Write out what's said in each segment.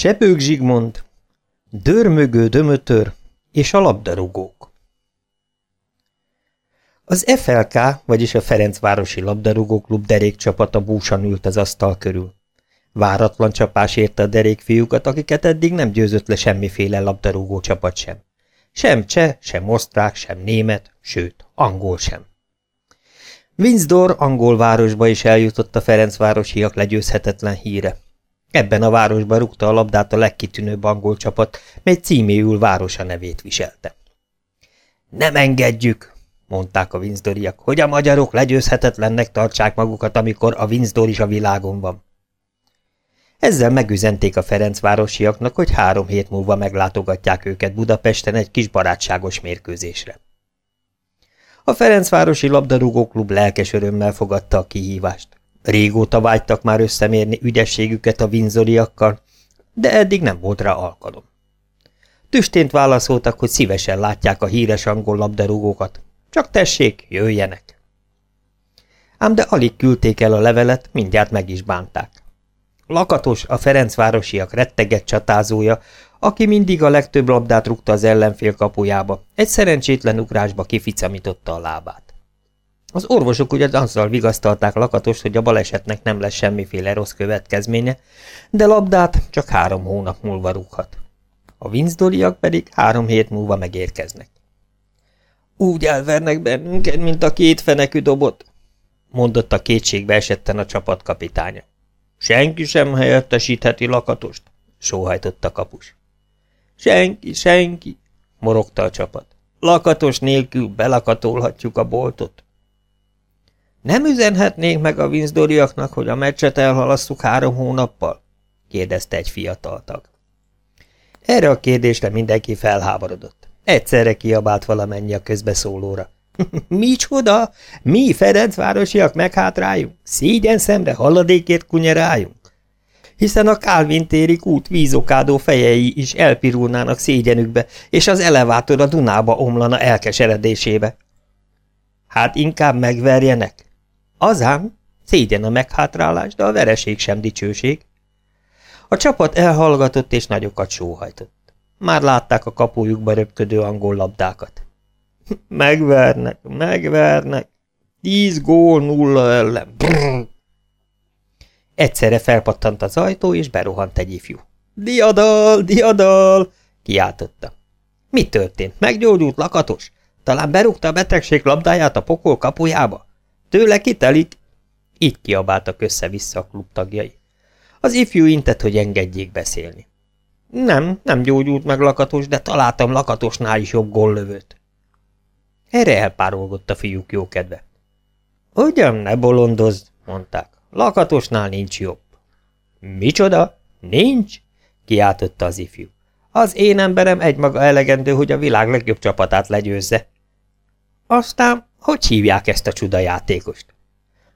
Sebők Zsigmond, Dörmögő Dömötör és a labdarúgók. Az FLK, vagyis a Ferencvárosi Labdarúgóklub derékcsapata búsan ült az asztal körül. Váratlan csapás érte a derékfiúkat, akiket eddig nem győzött le semmiféle labdarúgó csapat sem. Sem cseh, sem osztrák, sem német, sőt, angol sem. Windsor angol városba is eljutott a Ferencvárosiak legyőzhetetlen híre. Ebben a városban rúgta a labdát a legkitűnőbb angol csapat, mely címéül városa nevét viselte. Nem engedjük, mondták a Windsoriak, hogy a magyarok legyőzhetetlennek tartsák magukat, amikor a Windsor is a világon van. Ezzel megüzenték a Ferencvárosiaknak, hogy három hét múlva meglátogatják őket Budapesten egy kis barátságos mérkőzésre. A Ferencvárosi Labdarúgóklub lelkes örömmel fogadta a kihívást. Régóta vágytak már összemérni ügyességüket a vinzoriakkal, de eddig nem volt rá alkalom. Tüstént válaszoltak, hogy szívesen látják a híres angol labdarúgókat. Csak tessék, jöjjenek! Ám de alig küldték el a levelet, mindjárt meg is bánták. Lakatos, a Ferencvárosiak retteget csatázója, aki mindig a legtöbb labdát rúgta az ellenfél kapujába, egy szerencsétlen ugrásba kificamította a lábát. Az orvosok ugye azzal vigasztalták Lakatos, hogy a balesetnek nem lesz semmiféle rossz következménye, de labdát csak három hónap múlva rúghat. A vinzdoliak pedig három hét múlva megérkeznek. Úgy elvernek bennünket, mint a két fenekű dobot, mondotta kétségbe esetten a csapatkapitánya. Senki sem helyettesítheti lakatost, sóhajtott kapus. Senki, senki, morogta a csapat. Lakatos nélkül belakatolhatjuk a boltot. Nem üzenhetnénk meg a vinzdoriaknak, hogy a meccset elhalasszuk három hónappal? kérdezte egy fiatal tag. Erre a kérdésre mindenki felháborodott. Egyszerre kiabált valamennyi a közbeszólóra. Micsoda? Mi Ferencvárosiak meghátráljunk? Szégyen szemre halladékért kunyeráljunk? Hiszen a Kálvin téri út vízokádó fejei is elpirulnának szégyenükbe, és az elevátor a Dunába omlana elkeseredésébe. Hát inkább megverjenek. Azám, szégyen a meghátrálás, de a vereség sem dicsőség. A csapat elhallgatott és nagyokat sóhajtott. Már látták a kapujukba röpködő angol labdákat. Megvernek, megvernek. Tíz gól nulla ellen. Brrr. Egyszerre felpattant az ajtó, és berohant egy ifjú. Diadal, diadal! kiáltotta. Mi történt? Meggyógyult lakatos? Talán berúgta a betegség labdáját a pokol kapujába? Tőle kitelik? Így kiabáltak össze-vissza a klub tagjai. Az ifjú intett, hogy engedjék beszélni. Nem, nem gyógyult meg lakatos, de találtam lakatosnál is jobb góllövőt. Erre elpárolgott a fiúk jókedve. Ugyan, ne bolondozd, mondták. Lakatosnál nincs jobb. Micsoda? Nincs? kiáltotta az ifjú. Az én emberem egymaga elegendő, hogy a világ legjobb csapatát legyőzze. Aztán, hogy hívják ezt a csudajátékost?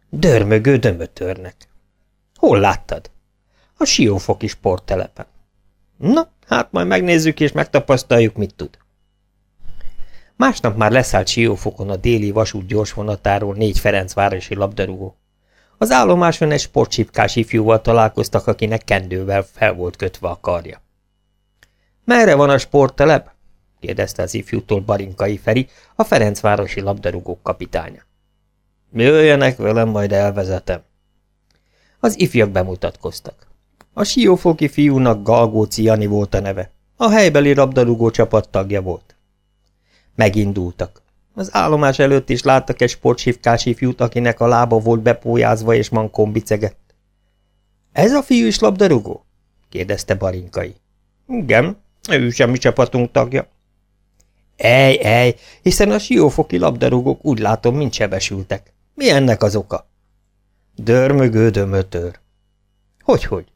Dörmögő dömötörnek. Hol láttad? A siófoki sporttelepen. Na, hát majd megnézzük és megtapasztaljuk, mit tud. Másnap már leszállt Siófokon a déli vasút gyorsvonatáról négy Ferencvárosi labdarúgó. Az állomáson egy sportcsipkás ifjúval találkoztak, akinek kendővel fel volt kötve a karja. – Merre van a sporttelep? – kérdezte az ifjútól Barinkai Feri, a Ferencvárosi labdarúgók kapitánya. – Jöjjenek velem, majd elvezetem. Az ifjak bemutatkoztak. A siófoki fiúnak Galgóci Jani volt a neve. A helybeli labdarúgó csapat tagja volt. Megindultak. Az állomás előtt is láttak egy sportsívkás ifjút, akinek a lába volt bepójázva és mankon bicegett. – Ez a fiú is labdarúgó? – kérdezte Barinkai. – Igen, ő sem mi csapatunk tagja. – Ej, ej, hiszen a siófoki labdarúgók úgy látom, mint sebesültek. Mi ennek az oka? – Dörmögő dömötör. Hogy?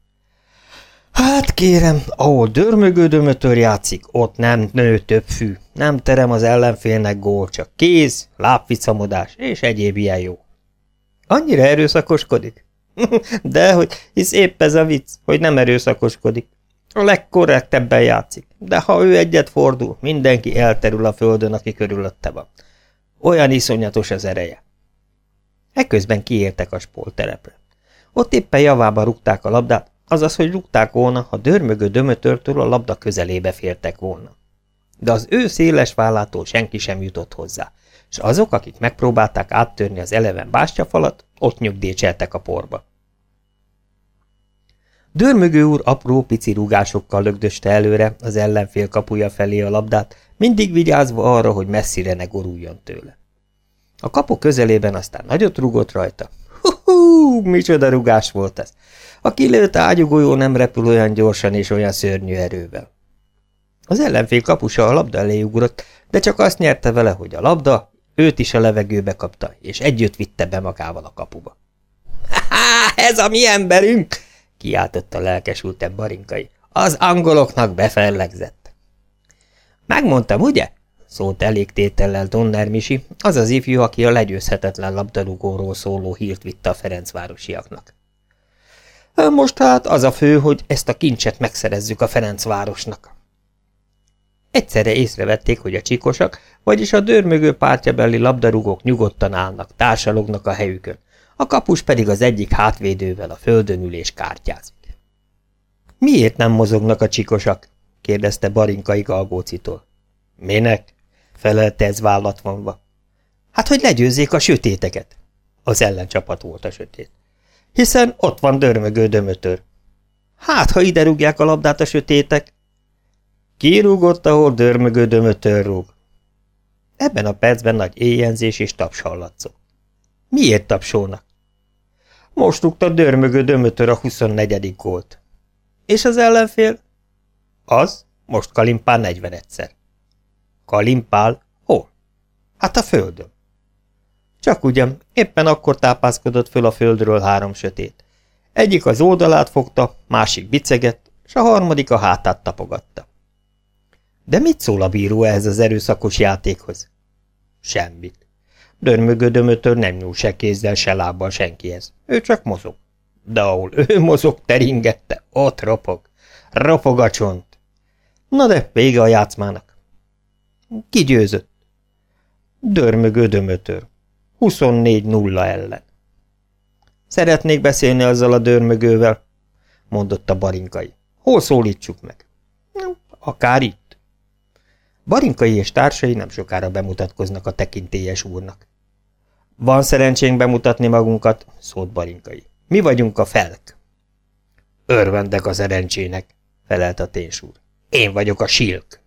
Hát kérem, ahol dörmögődömötör játszik, ott nem nő több fű, nem terem az ellenfélnek gól, csak kéz, lábficamodás és egyéb ilyen jó. Annyira erőszakoskodik? de hogy, hisz épp ez a vicc, hogy nem erőszakoskodik. A legkorrektebben játszik, de ha ő egyet fordul, mindenki elterül a földön, aki körülötte van. Olyan iszonyatos az ereje. Ekközben kiértek a spolterepre. Ott éppen javába rúgták a labdát, azaz, hogy rúgták volna, ha dörmögő dömötörtől a labda közelébe fértek volna. De az ő széles vállától senki sem jutott hozzá, és azok, akik megpróbálták áttörni az eleven bástyafalat, ott nyugdícseltek a porba. Dörmögő úr apró pici rúgásokkal lögdöste előre az ellenfél kapuja felé a labdát, mindig vigyázva arra, hogy messzire ne goruljon tőle. A kapu közelében aztán nagyot rúgott rajta. Hú, micsoda rugás volt ez! A kilőtt ágyugójó nem repül olyan gyorsan és olyan szörnyű erővel. Az ellenfél kapusa a labda elé ugrott, de csak azt nyerte vele, hogy a labda őt is a levegőbe kapta, és együtt vitte be magával a kapuba. – Ez a mi emberünk! – kiáltotta lelkesültebb barinkai. – Az angoloknak befellegzett. – Megmondtam, ugye? – szólt elégtétellel Donner Misi, az az ifjú, aki a legyőzhetetlen labdarúgóról szóló hírt vitte a Ferencvárosiaknak. Most hát az a fő, hogy ezt a kincset megszerezzük a Ferencvárosnak. Egyszerre észrevették, hogy a csikosak, vagyis a dörmögő pártjabeli labdarúgók nyugodtan állnak, társalognak a helyükön, a kapus pedig az egyik hátvédővel a földön ülés kártyázik. Miért nem mozognak a csikosak? kérdezte Barinkai Galgócitól. Minek? felelte ez vállat vonva. Hát, hogy legyőzzék a sötéteket. Az ellencsapat volt a sötét. Hiszen ott van dörmögő dömötör. Hát, ha ide rúgják a labdát a sötétek, Kirúgott, ahol dörmögő dömötör rúg. Ebben a percben nagy éjjenzés és taps hallatszott. Miért tapsolnak? Most rúgta dörmögő dömötör a 24. gólt. És az ellenfél? Az most kalimpál 41-szer. Kalimpál? Hol? Hát a földön. Csak ugyan, éppen akkor tápászkodott föl a földről három sötét. Egyik az oldalát fogta, másik bicegett, és a harmadik a hátát tapogatta. De mit szól a bíró ehhez az erőszakos játékhoz? Semmit. Dörmögödömötör nem nyúl se kézzel, se lábbal senkihez. Ő csak mozog. De ahol ő mozog, teringette, ott ropog. Ropog a csont. Na de, vége a játszmának. Ki győzött? Dörmögödömötör. 24-0 ellen. Szeretnék beszélni azzal a dörmögővel, mondotta Barinkai. Hol szólítsuk meg? Akár itt. Barinkai és társai nem sokára bemutatkoznak a tekintélyes úrnak. Van szerencsénk bemutatni magunkat, szólt Barinkai. Mi vagyunk a felk. Örvendek a szerencsének, felelt a ténsúr. Én vagyok a silk.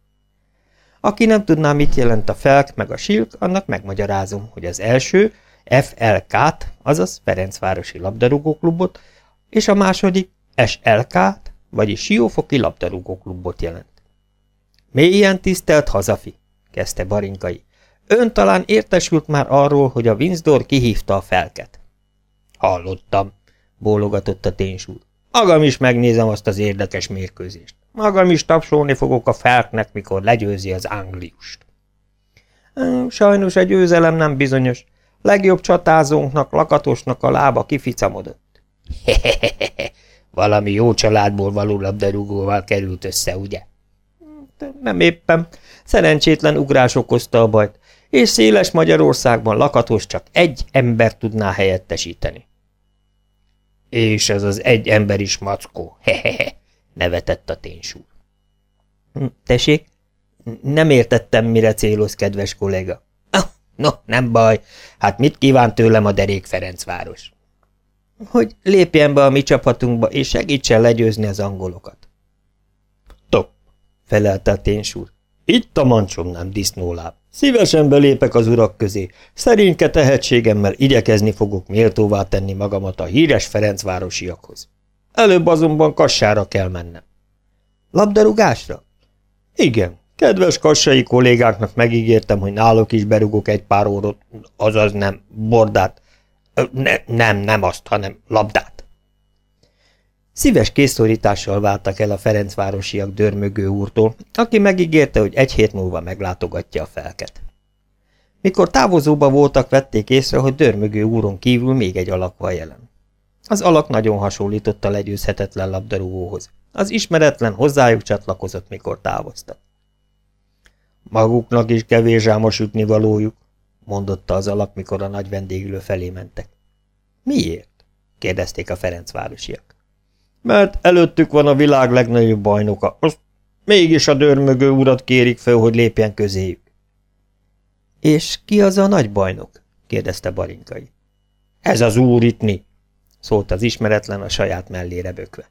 Aki nem tudná, mit jelent a felk meg a silk, annak megmagyarázom, hogy az első FLK-t, azaz Ferencvárosi Labdarúgóklubot, és a második SLK-t, vagyis Siófoki Labdarúgóklubot jelent. Mélyen tisztelt hazafi, kezdte Barinkai. Ön talán értesült már arról, hogy a Windsor kihívta a felket. Hallottam, bólogatott a ténysúr. Magam is megnézem azt az érdekes mérkőzést. Magam is tapsolni fogok a felknek, mikor legyőzi az Angliust. Sajnos egy győzelem nem bizonyos. Legjobb csatázónknak, lakatosnak a lába kificamodott. Hehehehe, valami jó családból való labdarúgóval került össze, ugye? nem éppen. Szerencsétlen ugrás okozta a bajt, és széles Magyarországban lakatos csak egy ember tudná helyettesíteni. És ez az egy ember is mackó, hehehe, nevetett a ténysúr. Hm, tessék? Nem értettem, mire céloz, kedves kolléga. Ah, no, nem baj, hát mit kíván tőlem a derék Ferencváros? Hogy lépjen be a mi csapatunkba, és segítsen legyőzni az angolokat felelte a ténysúr. Itt a mancsom nem disznóláb. Szívesen belépek az urak közé. Szerényke tehetségemmel igyekezni fogok méltóvá tenni magamat a híres Ferencvárosiakhoz. Előbb azonban kassára kell mennem. Labdarúgásra? Igen. Kedves kassai kollégáknak megígértem, hogy náluk is berugok egy pár órot, azaz nem, bordát. Ne, nem, nem azt, hanem labdát. Szíves készszorítással váltak el a Ferencvárosiak dörmögő úrtól, aki megígérte, hogy egy hét múlva meglátogatja a felket. Mikor távozóba voltak, vették észre, hogy dörmögő úron kívül még egy alak van jelen. Az alak nagyon hasonlított a legyőzhetetlen labdarúgóhoz. Az ismeretlen hozzájuk csatlakozott, mikor távoztak. Maguknak is kevés ám a sütni valójuk, mondotta az alak, mikor a nagy vendéglő felé mentek. Miért? kérdezték a Ferencvárosiak. Mert előttük van a világ legnagyobb bajnoka. Azt mégis a dörmögő urat kérik fel, hogy lépjen közéjük. És ki az a nagy bajnok? kérdezte Barinkai. Ez az úr ittni, szólt az ismeretlen a saját mellére bökve.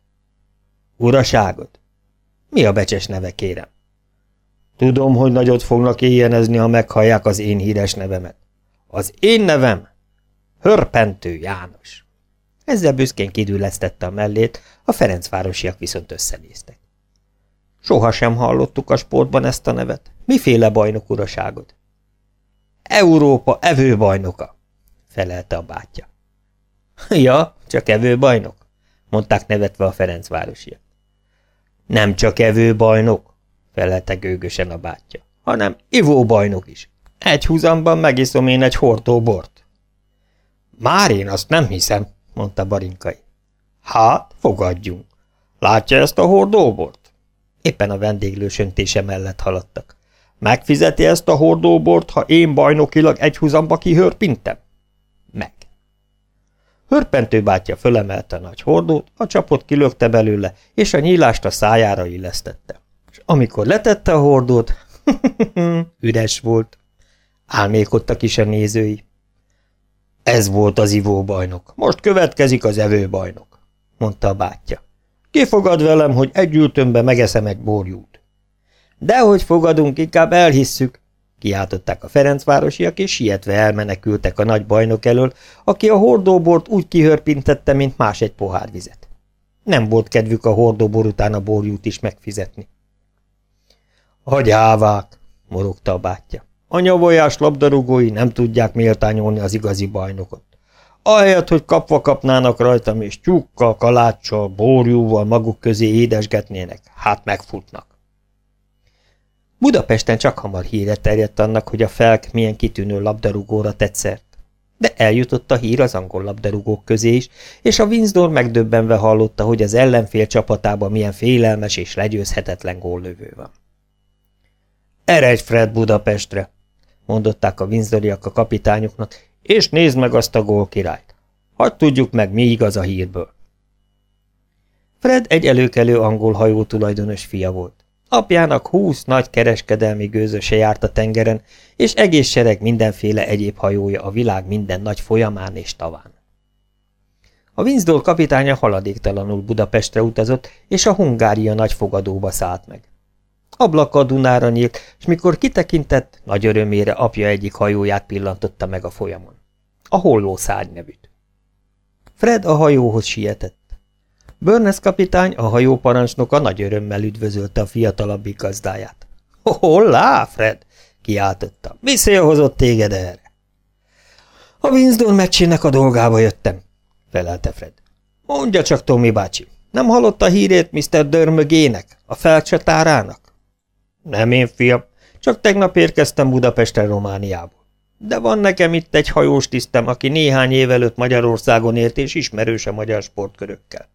Uraságot? Mi a becses neve, kérem? Tudom, hogy nagyot fognak éjjenezni, ha meghallják az én híres nevemet. Az én nevem? Hörpentő János. Ezzel büszkén kidüllesztette a mellét, a Ferencvárosiak viszont összenéztek. Soha sem hallottuk a sportban ezt a nevet. Miféle bajnok uraságod? Európa evőbajnoka, felelte a bátyja. Ja, csak evőbajnok, mondták nevetve a Ferencvárosiak. Nem csak evőbajnok, felelte gőgösen a bátyja, hanem ivóbajnok is. Egy húzamban megiszom én egy hordó bort. Már én azt nem hiszem, mondta Barinkai. Hát, fogadjunk. Látja ezt a hordóbort? Éppen a vendéglős öntése mellett haladtak. Megfizeti ezt a hordóbort, ha én bajnokilag egy húzamba kihörpintem? Meg. Hörpentő bátyja fölemelte a nagy hordót, a csapot kilökte belőle, és a nyílást a szájára illesztette. És amikor letette a hordót, üres volt. Álmékodtak is a nézői. Ez volt az ivóbajnok, most következik az evőbajnok, mondta a bátyja. Kifogad velem, hogy egy ültönbe megeszem egy borjút. Dehogy fogadunk, inkább elhisszük, kiáltották a Ferencvárosiak, és sietve elmenekültek a nagy bajnok elől, aki a hordóbort úgy kihörpintette, mint más egy pohár vizet. Nem volt kedvük a hordóbor után a borjút is megfizetni. Hagyávák, morogta a bátyja. A nyavolyás labdarúgói nem tudják méltányolni az igazi bajnokot. Ahelyett, hogy kapva kapnának rajtam, és tyúkkal, kaláccsal, borjúval maguk közé édesgetnének, hát megfutnak. Budapesten csak hamar híre terjedt annak, hogy a Felk milyen kitűnő labdarúgóra tetszert. De eljutott a hír az angol labdarúgók közé is, és a Winsdor megdöbbenve hallotta, hogy az ellenfél csapatában milyen félelmes és legyőzhetetlen góllövő van. Eredj, Fred, Budapestre! Mondották a Windsoriak a kapitányoknak, és nézd meg azt a gólkirályt. Hadd tudjuk meg, mi igaz a hírből. Fred egy előkelő angol hajó tulajdonos fia volt. Apjának húsz nagy kereskedelmi gőzöse járt a tengeren, és egész sereg mindenféle egyéb hajója a világ minden nagy folyamán és taván. A Windsor kapitánya haladéktalanul Budapestre utazott, és a Hungária nagy fogadóba szállt meg. Ablaka a Dunára nyílt, és mikor kitekintett, nagy örömére apja egyik hajóját pillantotta meg a folyamon. A holló szárny nevűt. Fred a hajóhoz sietett. Burness kapitány, a hajóparancsnoka nagy örömmel üdvözölte a fiatalabbik gazdáját. – Hollá, Fred! – kiáltotta. – Mi szél hozott téged erre? – A Winston meccsének a dolgába jöttem – felelte Fred. – Mondja csak, Tommy bácsi, nem hallotta hírét Mr. Dörmögének, a felcsatárának? – Nem én, fiam, csak tegnap érkeztem Budapesten, Romániából. De van nekem itt egy hajós tisztem, aki néhány év előtt Magyarországon ért és ismerős a magyar sportkörökkel.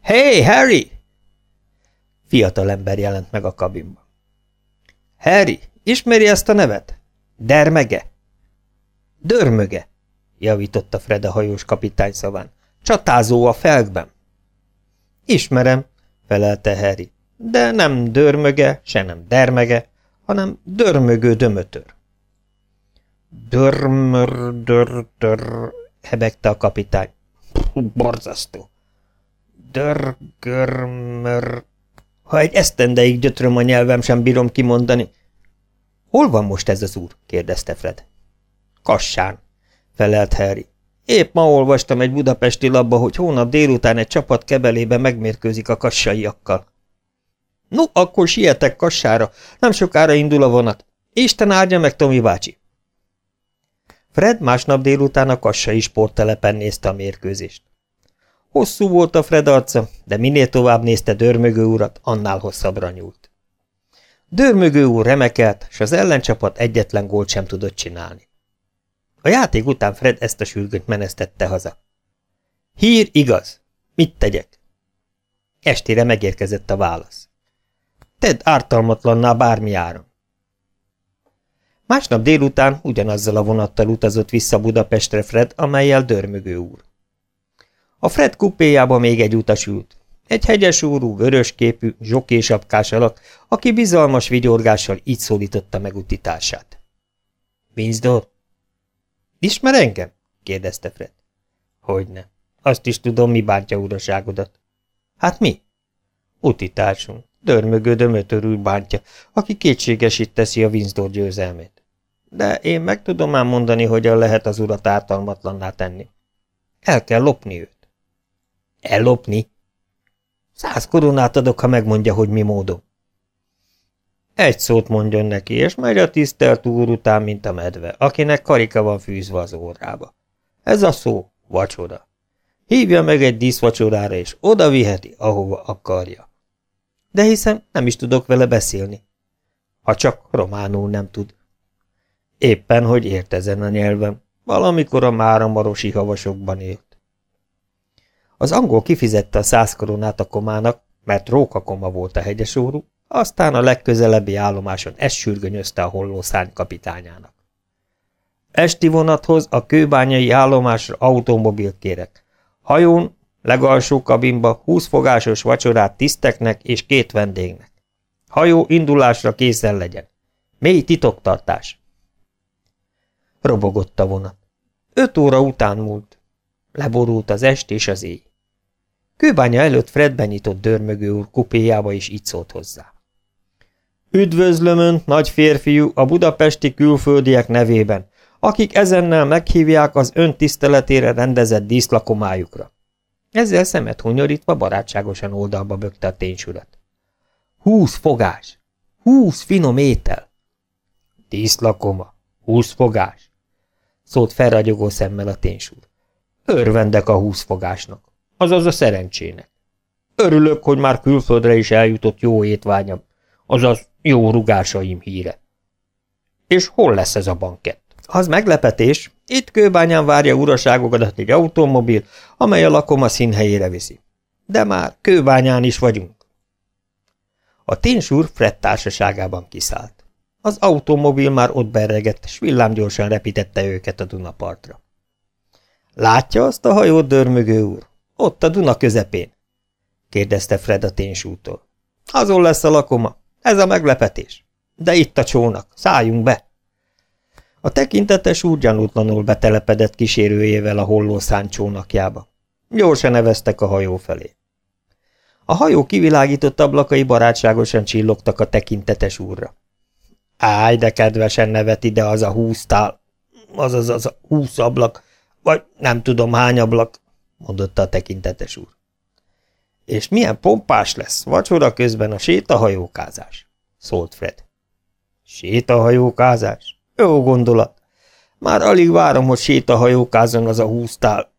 Hey, Harry! Fiatal ember jelent meg a kabinban. Harry, ismeri ezt a nevet? Dermege? Dörmöge, javította Fred a hajós kapitány szaván. Csatázó a felkben. Ismerem, felelte Harry, de nem dörmöge, se nem dermege, hanem dörmögő dömötör. Dörmör, dör, dör, hebegte a kapitány. Borzasztó. Dörgörmör... Ha egy esztendeig gyötröm a nyelvem, sem bírom kimondani. Hol van most ez az úr? kérdezte Fred. Kassán, felelt Harry. Épp ma olvastam egy budapesti labba, hogy hónap délután egy csapat kebelébe megmérkőzik a kassaiakkal. No, akkor sietek kassára, nem sokára indul a vonat. Isten áldja meg, Tomi bácsi! Fred másnap délután a kassai sporttelepen nézte a mérkőzést. Hosszú volt a Fred arca, de minél tovább nézte Dörmögő urat, annál hosszabbra nyúlt. Dörmögő úr remekelt, s az ellencsapat egyetlen gólt sem tudott csinálni. A játék után Fred ezt a sürgönyt menesztette haza. Hír igaz. Mit tegyek? Estére megérkezett a válasz. Tedd ártalmatlanná bármi áron. Másnap délután ugyanazzal a vonattal utazott vissza Budapestre Fred, amelyel Dörmögő úr. A Fred kupéjába még egy utas ült. Egy hegyesúrú, vörösképű, zsokésapkás alak, aki bizalmas vigyorgással így szólította meg utitársát. – Winsdor? – Ismer engem? – kérdezte Fred. – Hogyne. Azt is tudom, mi bántja uraságodat. – Hát mi? – Utitársunk. Dörmögő dömötörül bántja, aki kétségesít teszi a Winsdor győzelmét. De én meg tudom már mondani, hogyan lehet az urat ártalmatlanná tenni. El kell lopni őt. Ellopni? Száz koronát adok, ha megmondja, hogy mi módon. Egy szót mondjon neki, és megy a tisztelt úr után, mint a medve, akinek karika van fűzve az órába. Ez a szó vacsora. Hívja meg egy díszvacsorára, és oda viheti, ahova akarja. De hiszen nem is tudok vele beszélni. Ha csak románul nem tud. Éppen, hogy ért ezen a nyelven. Valamikor a máramarosi havasokban élt. Az angol kifizette a száz koronát a komának, mert rókakoma volt a hegyesórú, aztán a legközelebbi állomáson ezt sürgönyözte a hollószárny kapitányának. Esti vonathoz a kőbányai állomásra automobilt kérek. Hajón, legalsó kabinba húsz fogásos vacsorát tiszteknek és két vendégnek. Hajó indulásra készen legyen. Mély titoktartás. Robogott a vonat. Öt óra után múlt. Leborult az est és az éj. Kőbánya előtt Fred benyitott dörmögő úr kupéjába, és így szólt hozzá. Üdvözlöm Önt, nagy férfiú, a budapesti külföldiek nevében, akik ezennel meghívják az ön tiszteletére rendezett díszlakomájukra. Ezzel szemet hunyorítva barátságosan oldalba bökte a ténysurat. Húsz fogás! Húsz finom étel! Díszlakoma! Húsz fogás! szólt felragyogó szemmel a ténysúr. Örvendek a húsz fogásnak azaz a szerencsének. Örülök, hogy már külföldre is eljutott jó étvágyam, azaz jó rugásaim híre. És hol lesz ez a bankett? Az meglepetés, itt kőbányán várja uraságokat egy automobil, amely a lakoma színhelyére viszi. De már kőbányán is vagyunk. A ténsúr Fred társaságában kiszállt. Az automobil már ott berregett, s villámgyorsan repítette őket a Dunapartra. Látja azt a hajót, dörmögő úr? Ott a Duna közepén, kérdezte Fred a ténysútól. Azon lesz a lakoma. Ez a meglepetés. De itt a csónak. Szálljunk be. A tekintetes úr gyanútlanul betelepedett kísérőjével a hollószán csónakjába. Gyorsan neveztek a hajó felé. A hajó kivilágított ablakai barátságosan csillogtak a tekintetes úrra. Áj, de kedvesen nevet ide az a húsztál, azaz az a húsz ablak, vagy nem tudom hány ablak, mondotta a tekintetes úr. És milyen pompás lesz vacsora közben a sétahajókázás, szólt Fred. Sétahajókázás? Jó gondolat. Már alig várom, hogy sétahajókázzon az a húztál,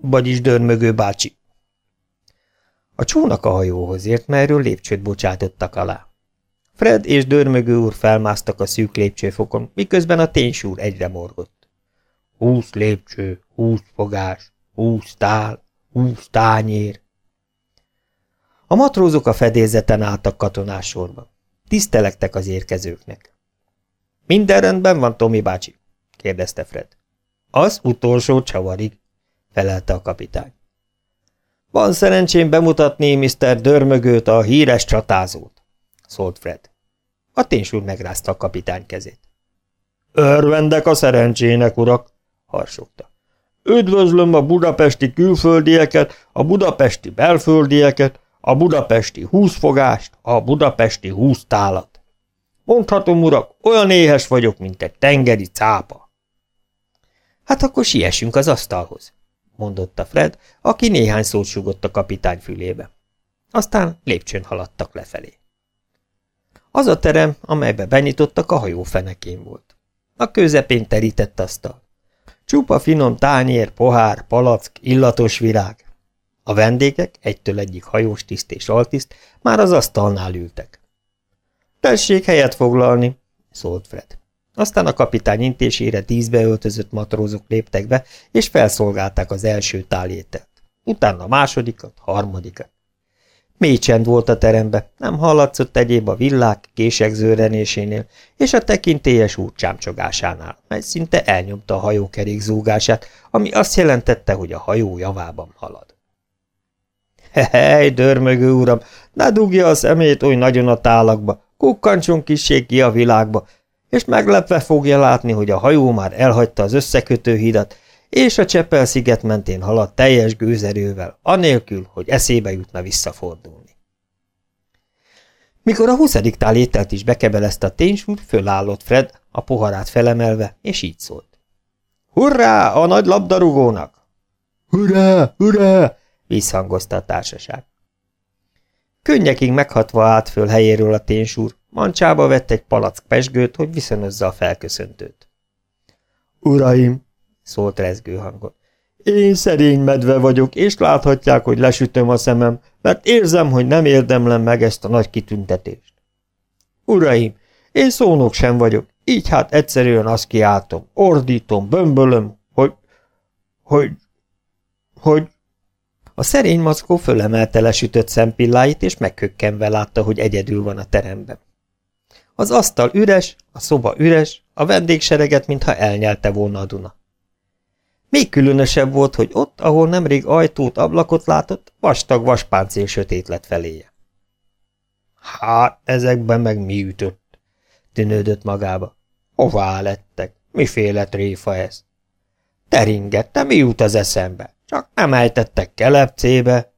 vagyis dörmögő bácsi. A csónak a hajóhoz ért, melyről lépcsőt bocsátottak alá. Fred és dörmögő úr felmásztak a szűk lépcsőfokon, miközben a ténysúr egyre morgott. Húsz lépcső, húsz fogás, húsz tál, húsz tányér. A matrózok a fedélzeten álltak katonásorban. Tisztelektek az érkezőknek. Minden rendben van, Tomi bácsi? kérdezte Fred. Az utolsó csavarig, felelte a kapitány. Van szerencsém bemutatni Mr. Dörmögőt, a híres csatázót, szólt Fred. A ténysúr megrázta a kapitány kezét. Örvendek a szerencsének, urak, harsogta. Üdvözlöm a budapesti külföldieket, a budapesti belföldieket, a budapesti húszfogást, a budapesti húsztálat. Mondhatom, urak, olyan éhes vagyok, mint egy tengeri cápa. Hát akkor siessünk az asztalhoz, mondotta Fred, aki néhány szót sugott a kapitány fülébe. Aztán lépcsőn haladtak lefelé. Az a terem, amelybe benyitottak, a hajó fenekén volt. A közepén terített asztal. Csupa finom tányér, pohár, palack, illatos virág. A vendégek, egytől egyik hajós tiszt és altiszt, már az asztalnál ültek. Tessék helyet foglalni, szólt Fred. Aztán a kapitány intésére tízbe öltözött matrózok léptek be, és felszolgálták az első tálételt. Utána a másodikat, harmadikat. Mély csend volt a terembe, nem hallatszott egyéb a villák, kések zőrenésénél, és a tekintélyes úr csámcsogásánál, mely szinte elnyomta a hajókerék zúgását, ami azt jelentette, hogy a hajó javában halad. Hej, dörmögő uram, ne dugja a szemét oly nagyon a tálakba, kukkancson kisség ki a világba, és meglepve fogja látni, hogy a hajó már elhagyta az összekötőhidat, és a Csepel-sziget mentén halad teljes gőzerővel, anélkül, hogy eszébe jutna visszafordulni. Mikor a huszadik tál ételt is bekebelezte a ténysúr, fölállott Fred, a poharát felemelve, és így szólt. Hurrá a nagy labdarúgónak! Hurrá, hurrá! visszhangozta a társaság. Könnyekig meghatva állt föl helyéről a ténysúr, mancsába vett egy palack pesgőt, hogy viszonozza a felköszöntőt. Uraim, szólt rezgő hangon. Én szerény medve vagyok, és láthatják, hogy lesütöm a szemem, mert érzem, hogy nem érdemlem meg ezt a nagy kitüntetést. Uraim, én szónok sem vagyok, így hát egyszerűen azt kiáltom, ordítom, bömbölöm, hogy, hogy, hogy... A szerény maszkó fölemelte lesütött szempilláit, és meghökkenve látta, hogy egyedül van a teremben. Az asztal üres, a szoba üres, a vendégsereget, mintha elnyelte volna a Duna. Még különösebb volt, hogy ott, ahol nemrég ajtót, ablakot látott, vastag vaspáncél sötét lett feléje. Hát, ezekben meg mi ütött? tűnődött magába. Hová lettek? Miféle tréfa ez? Teringette, mi jut az eszembe? Csak nem ejtettek kelepcébe,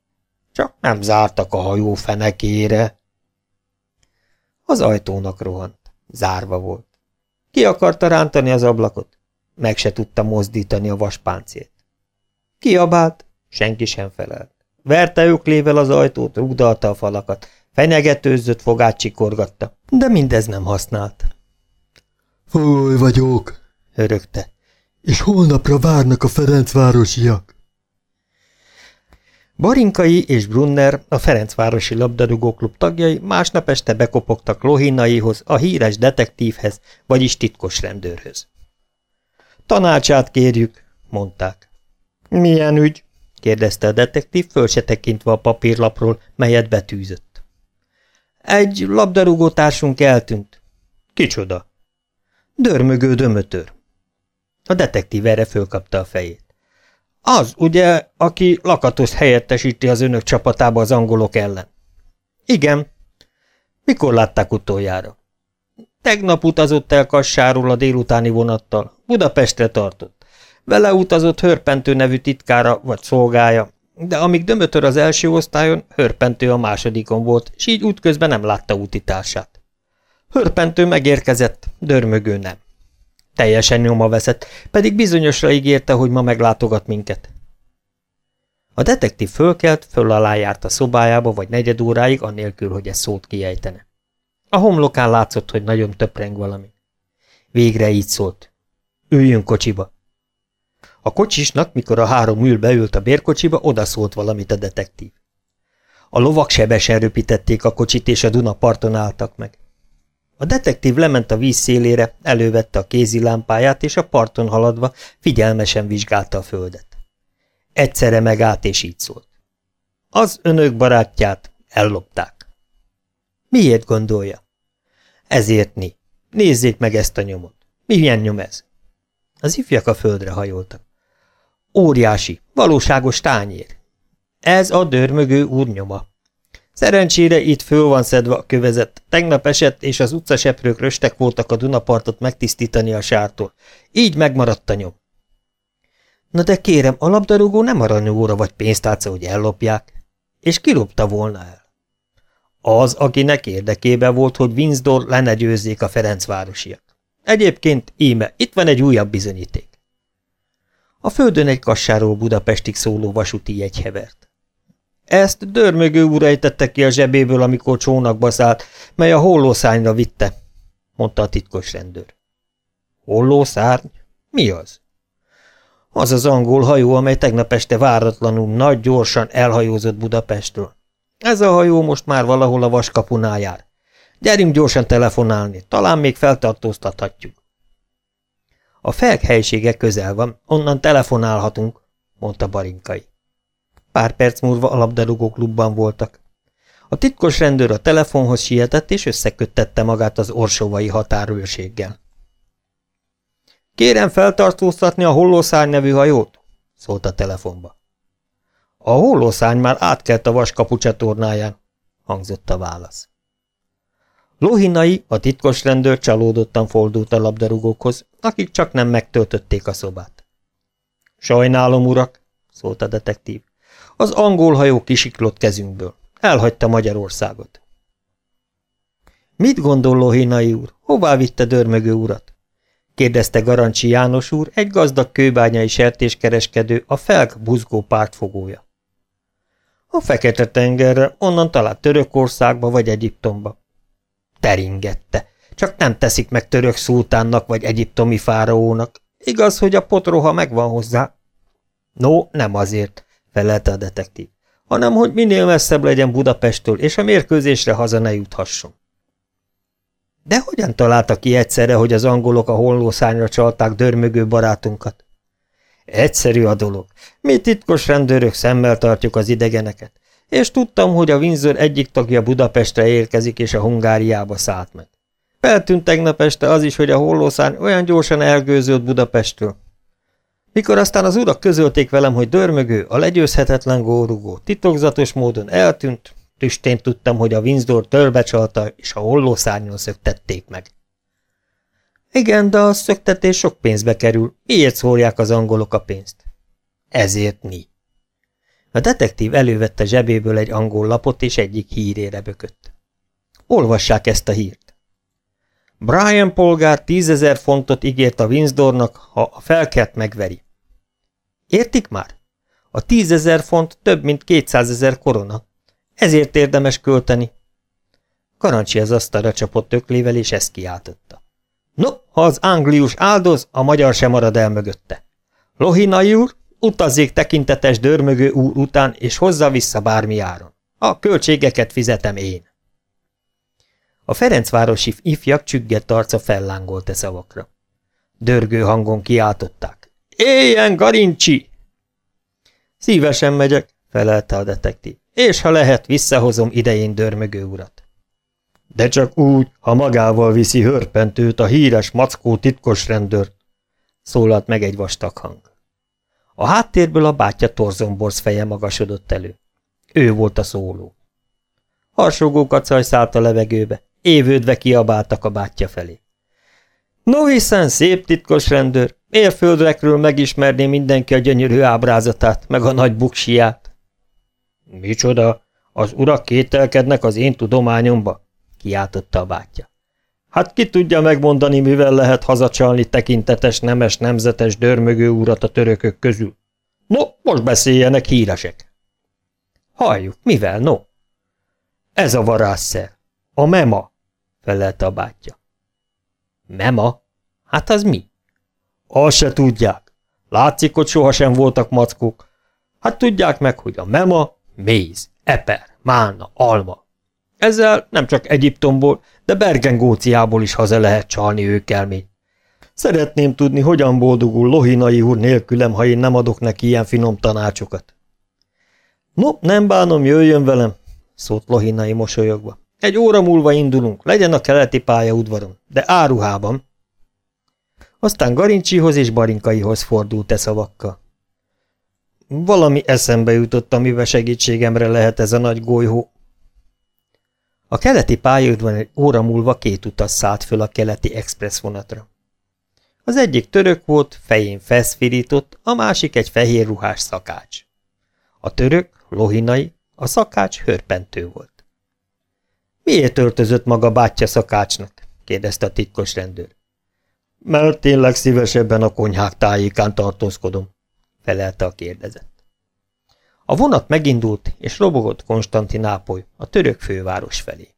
csak nem zártak a hajó fenekére. Az ajtónak rohant. Zárva volt. Ki akarta rántani az ablakot? Meg se tudta mozdítani a vaspáncét. Kiabált, senki sem felelt. Verte öklével az ajtót, rugdalta a falakat, fenyegetőzött fogát csikorgatta, de mindez nem használt. Fogoly vagyok, hörögte. És holnapra várnak a Ferencvárosiak. Barinkai és Brunner, a Ferencvárosi labdarúgóklub tagjai másnap este bekopogtak Lohinaihoz, a híres detektívhez, vagyis titkos rendőrhöz. Tanácsát kérjük, mondták. Milyen ügy? kérdezte a detektív, föl se tekintve a papírlapról, melyet betűzött. Egy labdarúgó társunk eltűnt. Kicsoda? Dörmögő dömötör. A detektív erre fölkapta a fejét. Az, ugye, aki lakatos helyettesíti az önök csapatába az angolok ellen. Igen. Mikor látták utoljára? Tegnap utazott el Kassáról a délutáni vonattal. Budapestre tartott. Vele utazott Hörpentő nevű titkára vagy szolgája, de amíg Dömötör az első osztályon, Hörpentő a másodikon volt, és így útközben nem látta útitársát. Hörpentő megérkezett, dörmögő nem. Teljesen nyoma veszett, pedig bizonyosra ígérte, hogy ma meglátogat minket. A detektív fölkelt, föl alá járt a szobájába, vagy negyed óráig, annélkül, hogy ez szót kiejtene. A homlokán látszott, hogy nagyon töpreng valami. Végre így szólt. Üljünk kocsiba. A kocsisnak, mikor a három ül beült a bérkocsiba, odaszólt valamit a detektív. A lovak sebesen röpítették a kocsit, és a Duna parton álltak meg. A detektív lement a víz szélére, elővette a kézilámpáját, és a parton haladva figyelmesen vizsgálta a földet. Egyszerre megállt, és így szólt. Az önök barátját ellopták. Miért gondolja? Ezért ni. Nézzék meg ezt a nyomot. Milyen nyom ez? Az ifjak a földre hajoltak. Óriási, valóságos tányér. Ez a dörmögő úr nyoma. Szerencsére itt föl van szedve a kövezet. Tegnap esett, és az utcaseprők röstek voltak a Dunapartot megtisztítani a sártól. Így megmaradt a nyom. Na de kérem, a labdarúgó nem aranyóra vagy pénztárca, hogy ellopják. És kilopta volna el. Az, akinek érdekében volt, hogy Windsor le ne győzzék a Ferencvárosiak. Egyébként íme, itt van egy újabb bizonyíték. A földön egy kassáról Budapestig szóló vasúti jegy hevert. Ezt dörmögő úr ejtette ki a zsebéből, amikor csónakba szállt, mely a hollószárnyra vitte, mondta a titkos rendőr. Hollószárny? Mi az? Az az angol hajó, amely tegnap este váratlanul nagy gyorsan elhajózott Budapestről. Ez a hajó most már valahol a vaskapunál jár. Gyerünk gyorsan telefonálni, talán még feltartóztathatjuk. A felk helysége közel van, onnan telefonálhatunk, mondta Barinkai. Pár perc múlva a labdarúgó klubban voltak. A titkos rendőr a telefonhoz sietett, és összeköttette magát az orsovai határőrséggel. Kérem feltartóztatni a hollószár nevű hajót, szólt a telefonba. A hollószány már átkelt a vaskapu csatornáján, hangzott a válasz. Lohinai, a titkos rendőr csalódottan fordult a labdarúgókhoz, akik csak nem megtöltötték a szobát. Sajnálom, urak, szólt a detektív. Az angol hajó kisiklott kezünkből. Elhagyta Magyarországot. Mit gondol Lohinai úr? Hová vitte dörmögő urat? kérdezte Garancsi János úr, egy gazdag kőbányai sertéskereskedő, a Felk buzgó pártfogója. A Fekete-tengerre, onnan talán Törökországba vagy Egyiptomba. Teringette. Csak nem teszik meg török szultánnak vagy egyiptomi fáraónak. Igaz, hogy a potroha megvan hozzá. No, nem azért, felelte a detektív, hanem hogy minél messzebb legyen Budapesttől, és a mérkőzésre haza ne juthasson. De hogyan találta ki egyszerre, hogy az angolok a hollószányra csalták dörmögő barátunkat? Egyszerű a dolog. Mi titkos rendőrök szemmel tartjuk az idegeneket, és tudtam, hogy a Windsor egyik tagja Budapestre érkezik, és a Hungáriába szállt meg. Feltűnt tegnap este az is, hogy a hollószány olyan gyorsan elgőzött Budapestről. Mikor aztán az urak közölték velem, hogy dörmögő, a legyőzhetetlen górugó titokzatos módon eltűnt, tüstén tudtam, hogy a Windsor törbecsalta, és a hollószárnyon szöktették meg. Igen, de a szöktetés sok pénzbe kerül. Miért szórják az angolok a pénzt? Ezért mi. A detektív elővette zsebéből egy angol lapot, és egyik hírére bökött. Olvassák ezt a hírt. Brian polgár tízezer fontot ígért a Windsornak, ha a felkert megveri. Értik már? A tízezer font több, mint kétszázezer korona. Ezért érdemes költeni. Karancsi az asztalra csapott öklével, és ezt kiáltotta. No, ha az anglius áldoz, a magyar sem marad el mögötte. Lohinai úr, utazzék tekintetes dörmögő úr után, és hozza vissza bármi áron. A költségeket fizetem én. A Ferencvárosi ifjak csüggett arca fellángolt e szavakra. Dörgő hangon kiáltották. Éljen, Garincsi! Szívesen megyek, felelte a detektív, és ha lehet, visszahozom idején dörmögő urat. De csak úgy, ha magával viszi hörpentőt a híres mackó titkos rendőrt, szólalt meg egy vastag hang. A háttérből a bátyja torzomborz feje magasodott elő. Ő volt a szóló. Harsogó kacaj szállt a levegőbe, évődve kiabáltak a bátyja felé. No hiszen szép titkos rendőr, mérföldrekről megismerné mindenki a gyönyörű ábrázatát, meg a nagy buksiát. Micsoda, az urak kételkednek az én tudományomba? kiáltotta a bátyja. Hát ki tudja megmondani, mivel lehet hazacsalni tekintetes, nemes, nemzetes dörmögő urat a törökök közül? No, most beszéljenek híresek. Halljuk, mivel, no? Ez a varázsszer. A mema, felelte a bátyja. Mema? Hát az mi? Azt se tudják. Látszik, hogy sohasem voltak mackók. Hát tudják meg, hogy a mema, méz, eper, málna, alma. Ezzel nem csak Egyiptomból, de Bergengóciából is haza lehet csalni őkelményt. Szeretném tudni, hogyan boldogul Lohinai úr nélkülem, ha én nem adok neki ilyen finom tanácsokat. No, nem bánom, jöjjön velem, szólt Lohinai mosolyogva. Egy óra múlva indulunk, legyen a keleti pályaudvaron, de áruhában. Aztán Garincsihoz és Barinkaihoz fordult e szavakkal. Valami eszembe jutott, amivel segítségemre lehet ez a nagy golyhó, a keleti pályaudvaron egy óra múlva két utas szállt föl a keleti express vonatra. Az egyik török volt, fején feszfirított, a másik egy fehér ruhás szakács. A török, lohinai, a szakács hörpentő volt. Miért öltözött maga bátyja szakácsnak? kérdezte a titkos rendőr. Mert tényleg szívesebben a konyhák tájékán tartózkodom, felelte a kérdezett. A vonat megindult, és robogott Konstantinápoly, a török főváros felé.